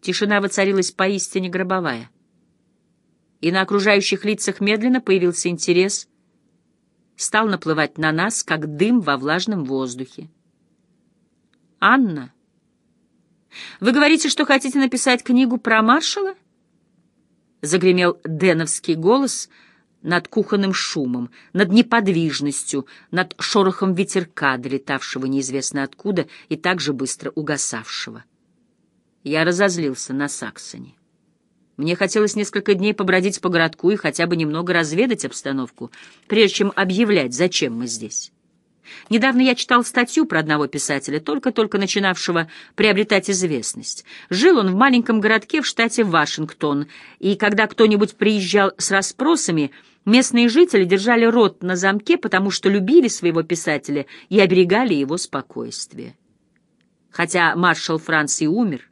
Тишина воцарилась поистине гробовая. И на окружающих лицах медленно появился интерес, стал наплывать на нас, как дым во влажном воздухе. «Анна, вы говорите, что хотите написать книгу про маршала?» Загремел деновский голос — над кухонным шумом, над неподвижностью, над шорохом ветерка, долетавшего неизвестно откуда и так же быстро угасавшего. Я разозлился на Саксоне. Мне хотелось несколько дней побродить по городку и хотя бы немного разведать обстановку, прежде чем объявлять, зачем мы здесь. Недавно я читал статью про одного писателя, только-только начинавшего приобретать известность. Жил он в маленьком городке в штате Вашингтон, и когда кто-нибудь приезжал с расспросами, местные жители держали рот на замке, потому что любили своего писателя и оберегали его спокойствие. Хотя маршал Франции умер,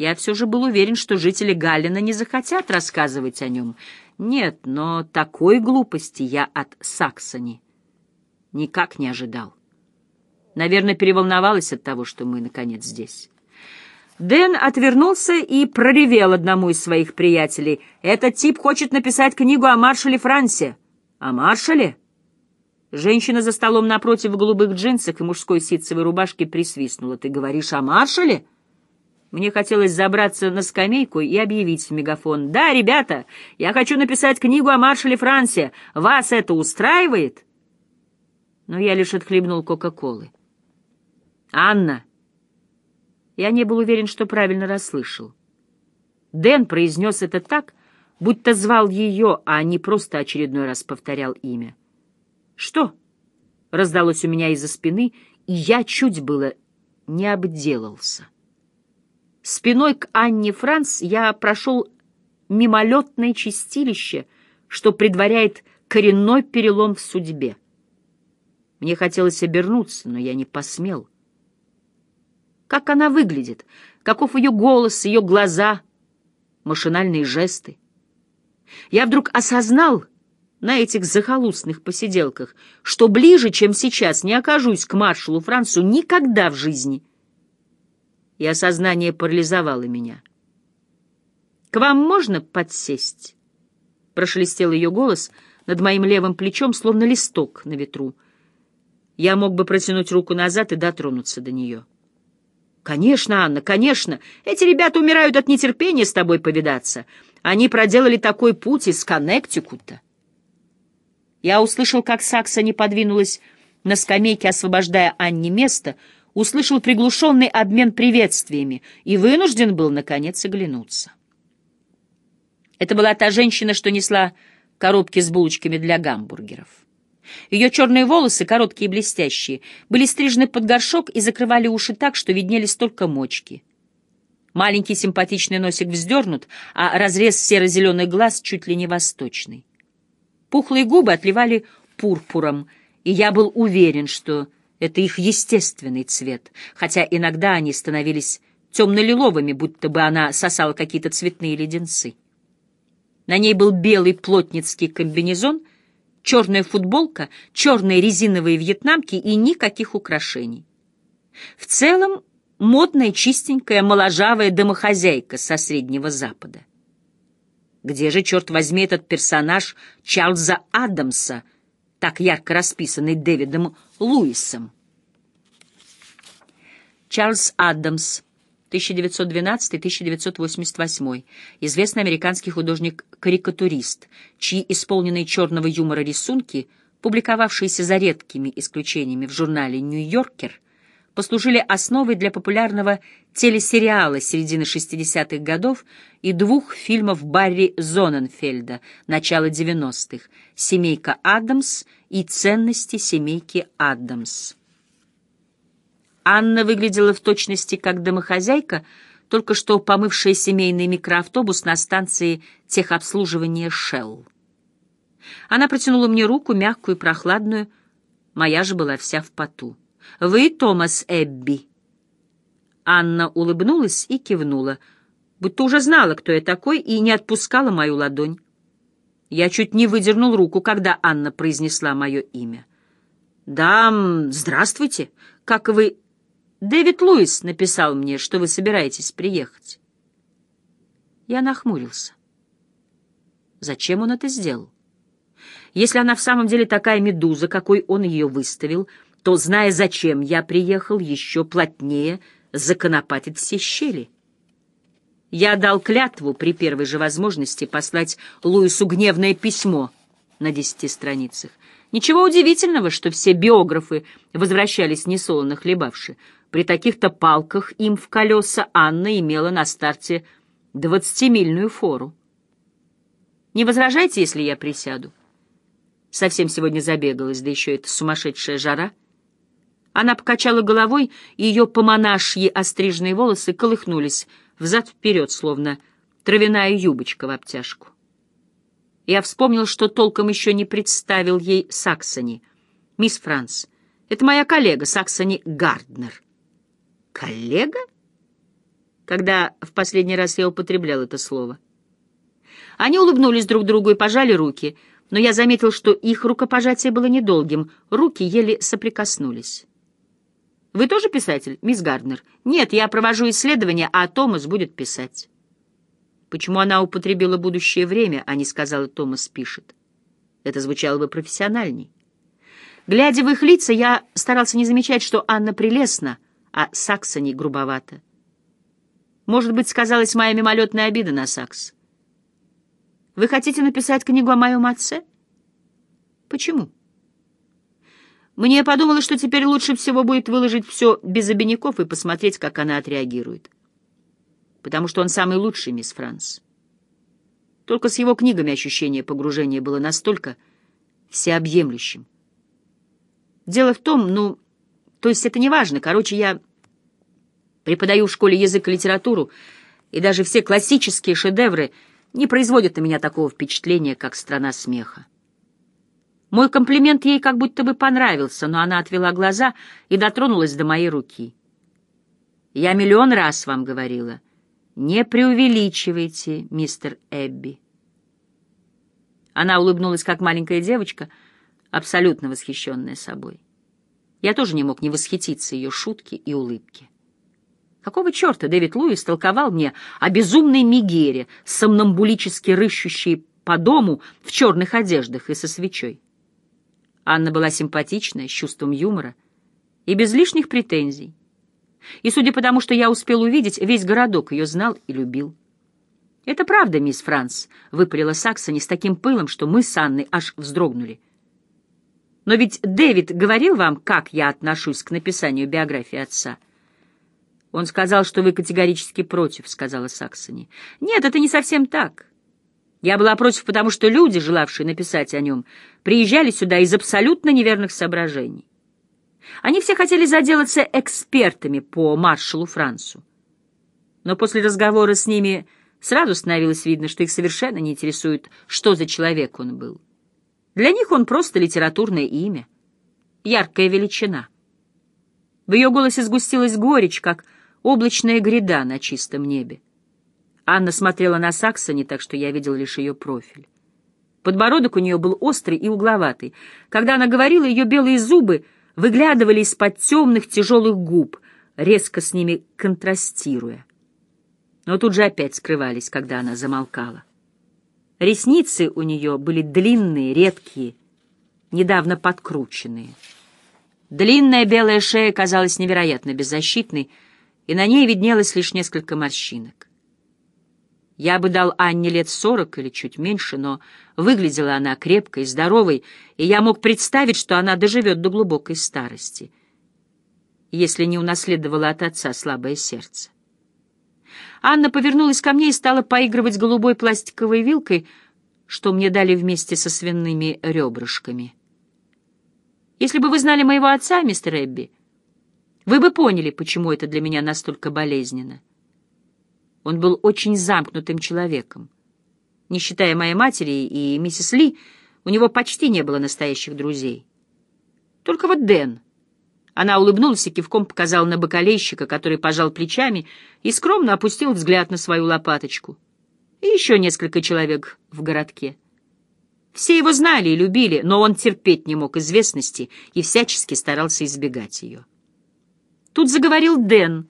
я все же был уверен, что жители Галлина не захотят рассказывать о нем. Нет, но такой глупости я от Саксони Никак не ожидал. Наверное, переволновалась от того, что мы, наконец, здесь. Дэн отвернулся и проревел одному из своих приятелей. «Этот тип хочет написать книгу о маршале Франсе». «О маршале?» Женщина за столом напротив в голубых джинсах и мужской ситцевой рубашке присвистнула. «Ты говоришь о маршале?» Мне хотелось забраться на скамейку и объявить в мегафон. «Да, ребята, я хочу написать книгу о маршале Франсе. Вас это устраивает?» но я лишь отхлебнул Кока-Колы. «Анна!» Я не был уверен, что правильно расслышал. Дэн произнес это так, будто звал ее, а не просто очередной раз повторял имя. «Что?» — раздалось у меня из-за спины, и я чуть было не обделался. Спиной к Анне Франц я прошел мимолетное чистилище, что предваряет коренной перелом в судьбе. Мне хотелось обернуться, но я не посмел. Как она выглядит? Каков ее голос, ее глаза, машинальные жесты? Я вдруг осознал на этих захолустных посиделках, что ближе, чем сейчас, не окажусь к маршалу Францу никогда в жизни. И осознание парализовало меня. «К вам можно подсесть?» — прошелестел ее голос над моим левым плечом, словно листок на ветру — я мог бы протянуть руку назад и дотронуться до нее. «Конечно, Анна, конечно. Эти ребята умирают от нетерпения с тобой повидаться. Они проделали такой путь из Коннектикута». Я услышал, как Сакса не подвинулась на скамейке, освобождая Анне место, услышал приглушенный обмен приветствиями и вынужден был, наконец, оглянуться. Это была та женщина, что несла коробки с булочками для гамбургеров. Ее черные волосы, короткие и блестящие, были стрижены под горшок и закрывали уши так, что виднелись только мочки. Маленький симпатичный носик вздернут, а разрез серо-зеленых глаз чуть ли не восточный. Пухлые губы отливали пурпуром, и я был уверен, что это их естественный цвет, хотя иногда они становились темно-лиловыми, будто бы она сосала какие-то цветные леденцы. На ней был белый плотницкий комбинезон — черная футболка, черные резиновые вьетнамки и никаких украшений. В целом, модная, чистенькая, моложавая домохозяйка со Среднего Запада. Где же, черт возьми, этот персонаж Чарльза Адамса, так ярко расписанный Дэвидом Луисом? Чарльз Адамс 1912-1988, известный американский художник-карикатурист, чьи исполненные черного юмора рисунки, публиковавшиеся за редкими исключениями в журнале «Нью-Йоркер», послужили основой для популярного телесериала середины 60-х годов и двух фильмов Барри Зоненфельда начала 90-х «Семейка Адамс» и «Ценности семейки Адамс». Анна выглядела в точности как домохозяйка, только что помывшая семейный микроавтобус на станции техобслуживания «Шелл». Она протянула мне руку, мягкую и прохладную, моя же была вся в поту. «Вы Томас Эбби?» Анна улыбнулась и кивнула, будто уже знала, кто я такой, и не отпускала мою ладонь. Я чуть не выдернул руку, когда Анна произнесла мое имя. «Да, здравствуйте. Как вы...» Дэвид Луис написал мне, что вы собираетесь приехать. Я нахмурился. Зачем он это сделал? Если она в самом деле такая медуза, какой он ее выставил, то, зная, зачем я приехал, еще плотнее законопатит все щели. Я дал клятву при первой же возможности послать Луису гневное письмо на десяти страницах. Ничего удивительного, что все биографы возвращались несолоно хлебавши. При таких-то палках им в колеса Анна имела на старте двадцатимильную фору. Не возражайте, если я присяду? Совсем сегодня забегалась, да еще эта сумасшедшая жара. Она покачала головой, и ее помонашьи остриженные волосы колыхнулись взад-вперед, словно травяная юбочка в обтяжку. Я вспомнил, что толком еще не представил ей Саксони. «Мисс Франс, это моя коллега Саксони Гарднер». «Коллега?» Когда в последний раз я употреблял это слово. Они улыбнулись друг другу и пожали руки, но я заметил, что их рукопожатие было недолгим, руки еле соприкоснулись. «Вы тоже писатель, мисс Гарднер?» «Нет, я провожу исследования, а Томас будет писать». Почему она употребила будущее время, а не сказала «Томас пишет»? Это звучало бы профессиональней. Глядя в их лица, я старался не замечать, что Анна прелестна, а Саксони грубовато. Может быть, сказалась моя мимолетная обида на Сакс. Вы хотите написать книгу о моем отце? Почему? Мне подумалось, что теперь лучше всего будет выложить все без обиняков и посмотреть, как она отреагирует. Потому что он самый лучший, мисс Франс. Только с его книгами ощущение погружения было настолько всеобъемлющим. Дело в том, ну, то есть это не важно. Короче, я преподаю в школе язык и литературу, и даже все классические шедевры не производят на меня такого впечатления, как «Страна смеха». Мой комплимент ей как будто бы понравился, но она отвела глаза и дотронулась до моей руки. «Я миллион раз вам говорила, не преувеличивайте, мистер Эбби». Она улыбнулась, как маленькая девочка, абсолютно восхищенная собой. Я тоже не мог не восхититься ее шутки и улыбки. Какого черта Дэвид Луис толковал мне о безумной Мегере, сомнамбулически рыщущей по дому в черных одеждах и со свечой? Анна была симпатичная, с чувством юмора и без лишних претензий. И, судя по тому, что я успел увидеть, весь городок ее знал и любил. «Это правда, мисс Франс», — выпалила Саксони с таким пылом, что мы с Анной аж вздрогнули. «Но ведь Дэвид говорил вам, как я отношусь к написанию биографии отца?» «Он сказал, что вы категорически против», — сказала Саксони. «Нет, это не совсем так. Я была против, потому что люди, желавшие написать о нем, приезжали сюда из абсолютно неверных соображений. Они все хотели заделаться экспертами по маршалу Францу. Но после разговора с ними сразу становилось видно, что их совершенно не интересует, что за человек он был. Для них он просто литературное имя, яркая величина. В ее голосе сгустилась горечь, как облачная гряда на чистом небе. Анна смотрела на Саксони, так что я видел лишь ее профиль. Подбородок у нее был острый и угловатый. Когда она говорила, ее белые зубы выглядывали из-под темных тяжелых губ, резко с ними контрастируя. Но тут же опять скрывались, когда она замолкала. Ресницы у нее были длинные, редкие, недавно подкрученные. Длинная белая шея казалась невероятно беззащитной, и на ней виднелось лишь несколько морщинок. Я бы дал Анне лет сорок или чуть меньше, но выглядела она крепкой, здоровой, и я мог представить, что она доживет до глубокой старости, если не унаследовала от отца слабое сердце. Анна повернулась ко мне и стала поигрывать голубой пластиковой вилкой, что мне дали вместе со свиными ребрышками. Если бы вы знали моего отца, мистер Эбби, вы бы поняли, почему это для меня настолько болезненно. Он был очень замкнутым человеком. Не считая моей матери и миссис Ли, у него почти не было настоящих друзей. Только вот Дэн. Она улыбнулась и кивком показала на бокалейщика, который пожал плечами и скромно опустил взгляд на свою лопаточку. И еще несколько человек в городке. Все его знали и любили, но он терпеть не мог известности и всячески старался избегать ее. Тут заговорил Дэн —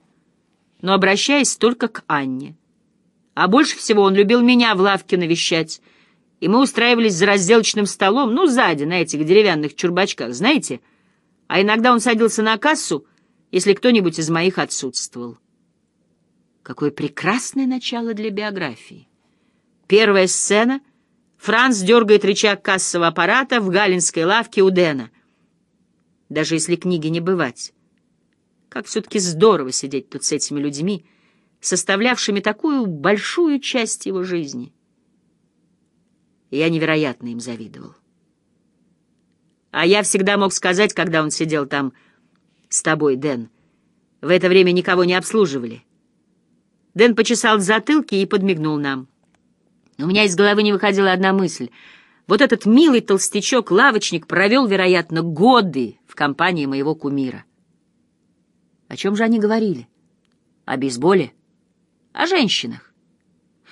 но обращаясь только к Анне. А больше всего он любил меня в лавке навещать. И мы устраивались за разделочным столом, ну, сзади, на этих деревянных чурбачках, знаете? А иногда он садился на кассу, если кто-нибудь из моих отсутствовал. Какое прекрасное начало для биографии. Первая сцена — Франц дергает рычаг кассового аппарата в галинской лавке у Дэна. Даже если книги не бывать. Как все-таки здорово сидеть тут с этими людьми, составлявшими такую большую часть его жизни. я невероятно им завидовал. А я всегда мог сказать, когда он сидел там с тобой, Дэн. В это время никого не обслуживали. Дэн почесал затылки и подмигнул нам. У меня из головы не выходила одна мысль. Вот этот милый толстячок-лавочник провел, вероятно, годы в компании моего кумира. О чем же они говорили? О бейсболе? О женщинах?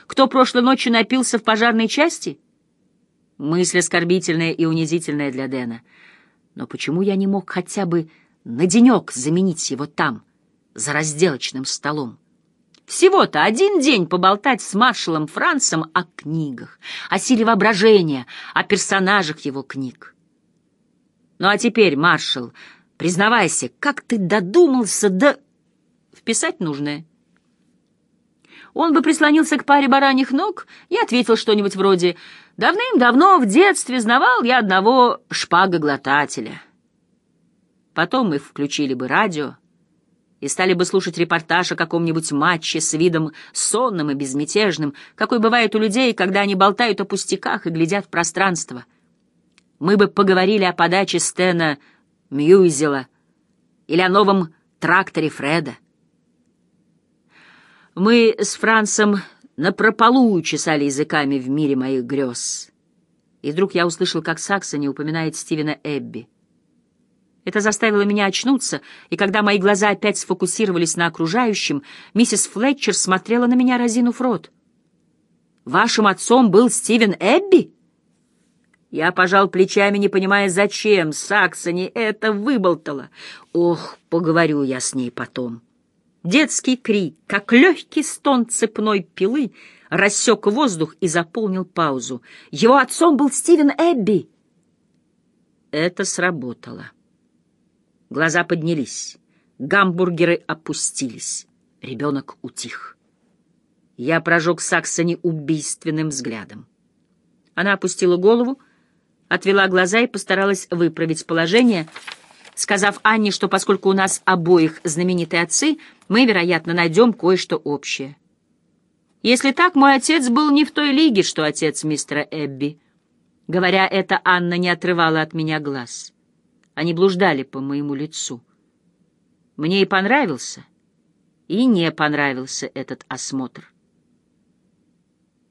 Кто прошлой ночью напился в пожарной части? Мысль оскорбительная и унизительная для Дэна. Но почему я не мог хотя бы на денек заменить его там, за разделочным столом? Всего-то один день поболтать с маршалом Францем о книгах, о силе воображения, о персонажах его книг. Ну а теперь, маршал, признавайся, как ты додумался до... Вписать нужное. Он бы прислонился к паре бараньих ног и ответил что-нибудь вроде «Давным-давно в детстве знавал я одного шпагоглотателя». Потом мы включили бы радио, и стали бы слушать репортаж о каком-нибудь матче с видом сонным и безмятежным, какой бывает у людей, когда они болтают о пустяках и глядят в пространство. Мы бы поговорили о подаче Стена Мьюзела или о новом тракторе Фреда. Мы с Францем напропалую чесали языками в мире моих грез. И вдруг я услышал, как Саксони упоминает Стивена Эбби. Это заставило меня очнуться, и когда мои глаза опять сфокусировались на окружающем, миссис Флетчер смотрела на меня, разинув рот. «Вашим отцом был Стивен Эбби?» Я пожал плечами, не понимая, зачем Саксони это выболтала. Ох, поговорю я с ней потом. Детский крик, как легкий стон цепной пилы, рассек воздух и заполнил паузу. Его отцом был Стивен Эбби. Это сработало. Глаза поднялись, гамбургеры опустились, ребенок утих. Я прожег Саксони убийственным взглядом. Она опустила голову, отвела глаза и постаралась выправить положение, сказав Анне, что поскольку у нас обоих знаменитые отцы, мы, вероятно, найдем кое-что общее. Если так, мой отец был не в той лиге, что отец мистера Эбби. Говоря это, Анна не отрывала от меня глаз. Они блуждали по моему лицу. Мне и понравился, и не понравился этот осмотр.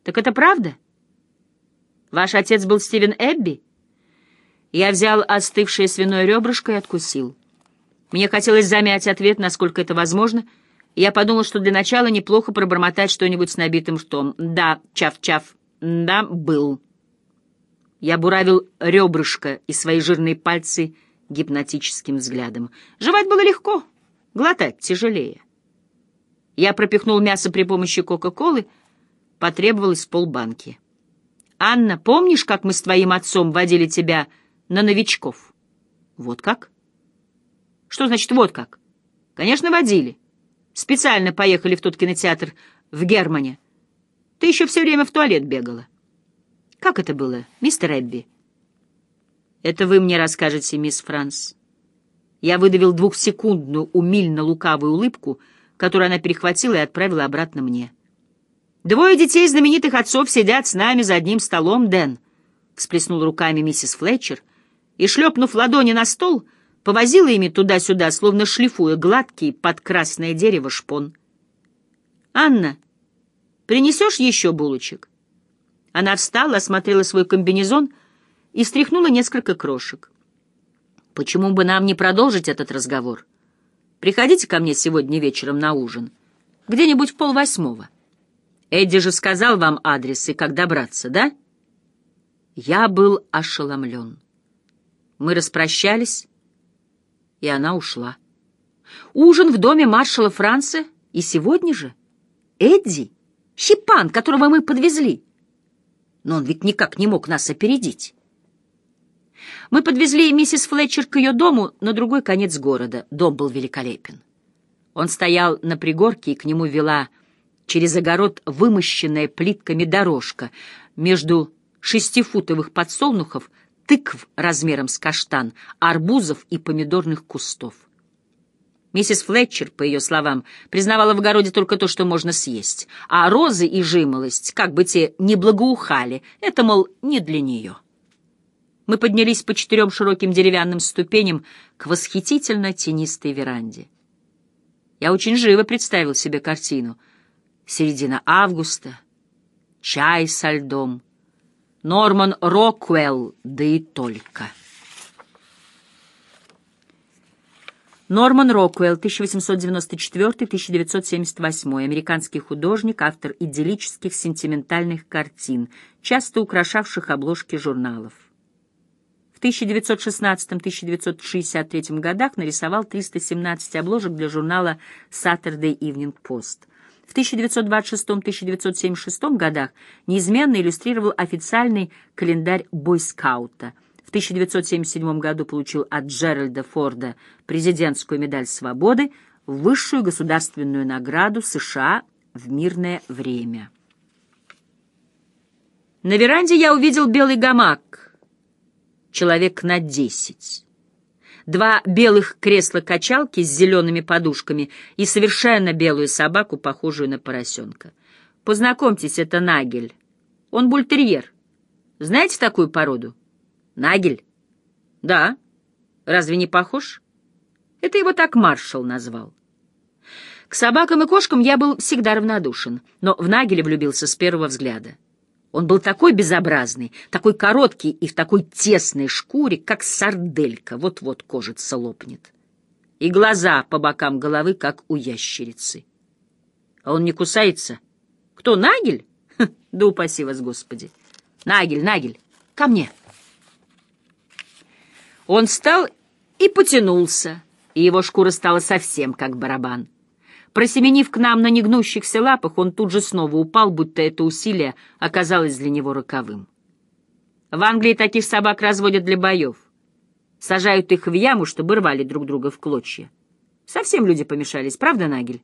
«Так это правда? Ваш отец был Стивен Эбби?» Я взял остывшее свиное ребрышко и откусил. Мне хотелось замять ответ, насколько это возможно, я подумал, что для начала неплохо пробормотать что-нибудь с набитым ртом. «Да, чав-чав, да, был». Я буравил ребрышко и свои жирные пальцы — гипнотическим взглядом. Жевать было легко, глотать тяжелее. Я пропихнул мясо при помощи Кока-Колы, потребовалось полбанки. «Анна, помнишь, как мы с твоим отцом водили тебя на новичков?» «Вот как?» «Что значит «вот как»?» «Конечно, водили. Специально поехали в тот кинотеатр в Германе. Ты еще все время в туалет бегала». «Как это было, мистер Эбби?» Это вы мне расскажете, мисс Франс. Я выдавил двухсекундную умильно-лукавую улыбку, которую она перехватила и отправила обратно мне. «Двое детей знаменитых отцов сидят с нами за одним столом, Дэн», — всплеснул руками миссис Флетчер, и, шлепнув ладони на стол, повозила ими туда-сюда, словно шлифуя гладкий под красное дерево шпон. «Анна, принесешь еще булочек?» Она встала, осмотрела свой комбинезон — и стряхнула несколько крошек. «Почему бы нам не продолжить этот разговор? Приходите ко мне сегодня вечером на ужин, где-нибудь в полвосьмого. Эдди же сказал вам адрес и как добраться, да?» Я был ошеломлен. Мы распрощались, и она ушла. Ужин в доме маршала Франца и сегодня же? Эдди? Щипан, которого мы подвезли. Но он ведь никак не мог нас опередить. Мы подвезли миссис Флетчер к ее дому на другой конец города. Дом был великолепен. Он стоял на пригорке, и к нему вела через огород вымощенная плитками дорожка между шестифутовых подсолнухов, тыкв размером с каштан, арбузов и помидорных кустов. Миссис Флетчер, по ее словам, признавала в огороде только то, что можно съесть, а розы и жимолость, как бы те не благоухали, это, мол, не для нее. Мы поднялись по четырем широким деревянным ступеням к восхитительно тенистой веранде. Я очень живо представил себе картину. Середина августа, чай со льдом, Норман Роквелл, да и только. Норман Роквелл, 1894-1978, американский художник, автор идиллических сентиментальных картин, часто украшавших обложки журналов. В 1916-1963 годах нарисовал 317 обложек для журнала Saturday Evening Post. В 1926-1976 годах неизменно иллюстрировал официальный календарь бойскаута. В 1977 году получил от Джеральда Форда президентскую медаль свободы, высшую государственную награду США в мирное время. На веранде я увидел белый гамак — человек на десять. Два белых кресла-качалки с зелеными подушками и совершенно белую собаку, похожую на поросенка. Познакомьтесь, это Нагель. Он бультерьер. Знаете такую породу? Нагель? Да. Разве не похож? Это его так маршал назвал. К собакам и кошкам я был всегда равнодушен, но в Нагеля влюбился с первого взгляда. Он был такой безобразный, такой короткий и в такой тесной шкуре, как сарделька, вот-вот кожица лопнет. И глаза по бокам головы, как у ящерицы. А он не кусается? Кто, Нагель? Ха, да упаси вас, Господи! Нагель, Нагель, ко мне! Он встал и потянулся, и его шкура стала совсем как барабан. Просеменив к нам на негнущихся лапах, он тут же снова упал, будто это усилие оказалось для него роковым. В Англии таких собак разводят для боев. Сажают их в яму, чтобы рвали друг друга в клочья. Совсем люди помешались, правда, Нагель?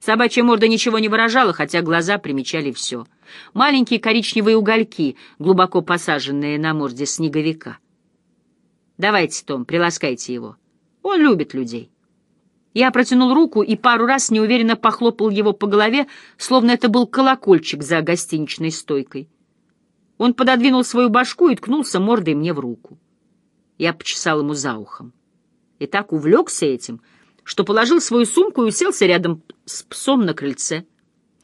Собачья морда ничего не выражала, хотя глаза примечали все. Маленькие коричневые угольки, глубоко посаженные на морде снеговика. Давайте, Том, приласкайте его. Он любит людей. Я протянул руку и пару раз неуверенно похлопал его по голове, словно это был колокольчик за гостиничной стойкой. Он пододвинул свою башку и ткнулся мордой мне в руку. Я почесал ему за ухом. И так увлекся этим, что положил свою сумку и уселся рядом с псом на крыльце.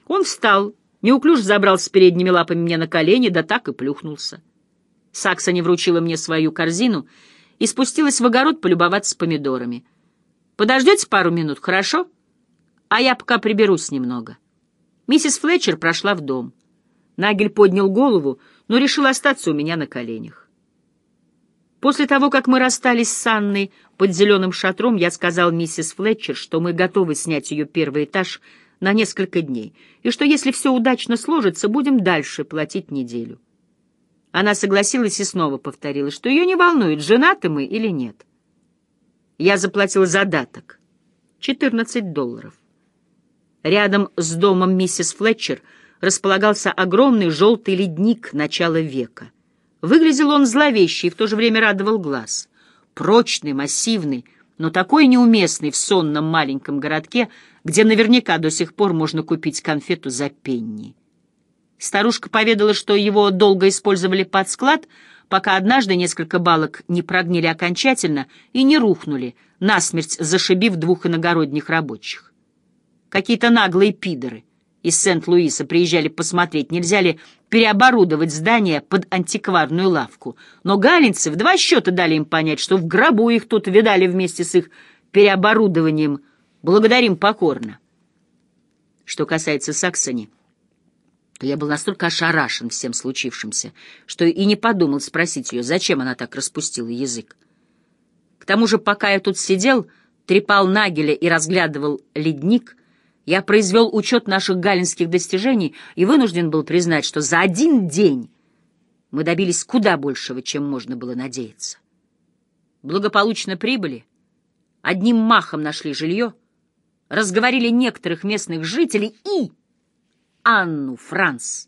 Он встал, неуклюже забрался передними лапами мне на колени, да так и плюхнулся. Сакса не вручила мне свою корзину и спустилась в огород полюбоваться помидорами — Подождете пару минут, хорошо? А я пока приберусь немного. Миссис Флетчер прошла в дом. Нагель поднял голову, но решил остаться у меня на коленях. После того, как мы расстались с Анной под зеленым шатром, я сказал миссис Флетчер, что мы готовы снять ее первый этаж на несколько дней, и что если все удачно сложится, будем дальше платить неделю. Она согласилась и снова повторила, что ее не волнует, женаты мы или нет. Я заплатил задаток — 14 долларов. Рядом с домом миссис Флетчер располагался огромный желтый ледник начала века. Выглядел он зловеще и в то же время радовал глаз. Прочный, массивный, но такой неуместный в сонном маленьком городке, где наверняка до сих пор можно купить конфету за пенни. Старушка поведала, что его долго использовали под склад — пока однажды несколько балок не прогнили окончательно и не рухнули, насмерть зашибив двух иногородних рабочих. Какие-то наглые пидоры из Сент-Луиса приезжали посмотреть, нельзя ли переоборудовать здание под антикварную лавку. Но галинцы в два счета дали им понять, что в гробу их тут видали вместе с их переоборудованием. Благодарим покорно. Что касается Саксони, то я был настолько ошарашен всем случившимся, что и не подумал спросить ее, зачем она так распустила язык. К тому же, пока я тут сидел, трепал Нагеля и разглядывал ледник, Я произвел учет наших галлинских достижений и вынужден был признать, что за один день мы добились куда большего, чем можно было надеяться. Благополучно прибыли, одним махом нашли жилье, разговорили некоторых местных жителей и Анну Франц,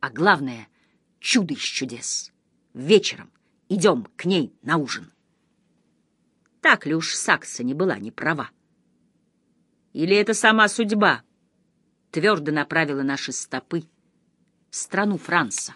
а главное — чудо из чудес. Вечером идем к ней на ужин. Так ли уж Сакса не была не права? Или это сама судьба твердо направила наши стопы в страну Франца?